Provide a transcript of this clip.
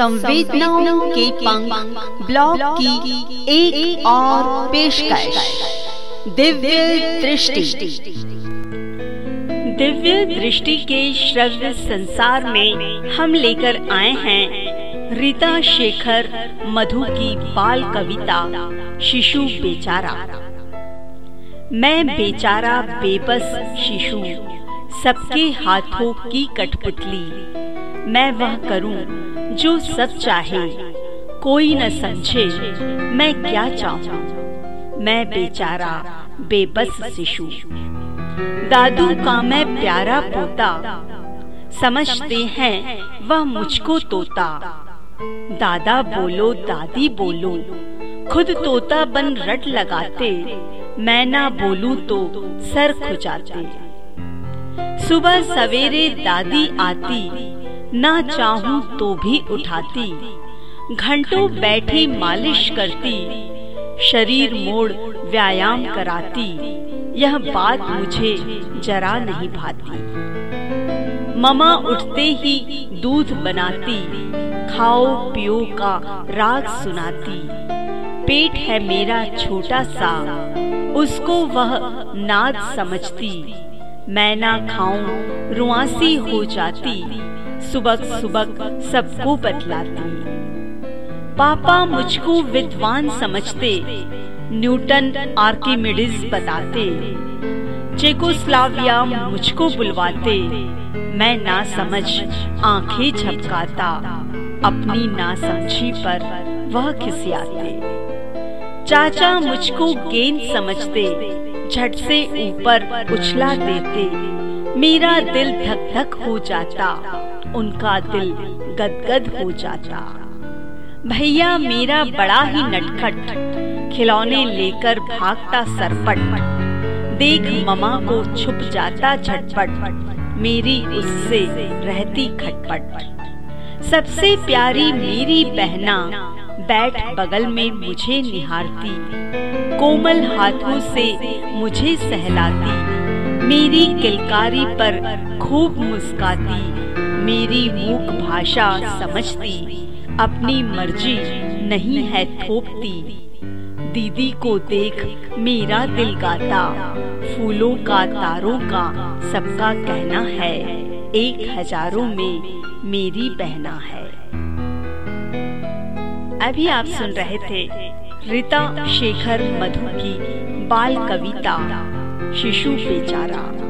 संवेदनाओं के पंख ब्लॉग की एक, और पेशकश। दिव्य दृष्टि। दिव्य दृष्टि के श्रव्य संसार में हम लेकर आए हैं रीता शेखर मधु की बाल कविता शिशु बेचारा। मैं बेचारा बेबस शिशु सबके हाथों की कठपुतली। मैं वह करूँ जो सब चाहे। कोई न समझे मैं क्या चाहूँ। मैं बेचारा, बेबस शिशु। दादू का मैं प्यारा पोता। समझते हैं वह मुझको तोता। दादा बोलो, दादी बोलो। खुद तोता बन रट लगाते। मैं ना बोलूँ तो सर खुजाते। सुबह सवेरे दादी आती। ना चाहूँ तो भी उठाती। घंटों बैठी मालिश करती। शरीर मोड़ व्यायाम कराती। यह बात मुझे जरा नहीं भाती। ममा उठते ही दूध बनाती। खाओ पियो का राग सुनाती। पेट है मेरा छोटा सा। उसको वह नाद समझती। मैं ना खाऊं, रुआसी हो जाती। सुबह सुबह सबको बतलाती। पापा मुझको विद्वान समझते, न्यूटन आर्किमिडीज बताते। चेकोस्लाविया मुझको बुलवाते, मैं ना समझ, आँखें झपकाता। अपनी ना समझी पर वह खिसियाते। चाचा मुझको गेंद समझते, झट से ऊपर उछला देते। मेरा दिल धक धक हो जाता। उनका दिल गदगद हो जाता। भैया, मेरा बड़ा ही नटखट। खिलौने लेकर भागता सरपट। देख ममा को छुप जाता झटपट। मेरी उससे रहती खटपट। सबसे प्यारी मेरी बहना बैठ बगल में मुझे निहारती। कोमल हाथों से मुझे सहलाती। मेरी किलकारी पर खूब मुस्काती। मेरी मूक भाषा समझती, अपनी मर्ज़ी नहीं है थोपती। दीदी को देख मेरा दिल गाता, फूलों का तारों का सबका कहना है, एक हज़ारों में मेरी बहना है। अभी आप सुन रहे थे रीता शेखर मधु की बाल कविता, शिशु बेचारा।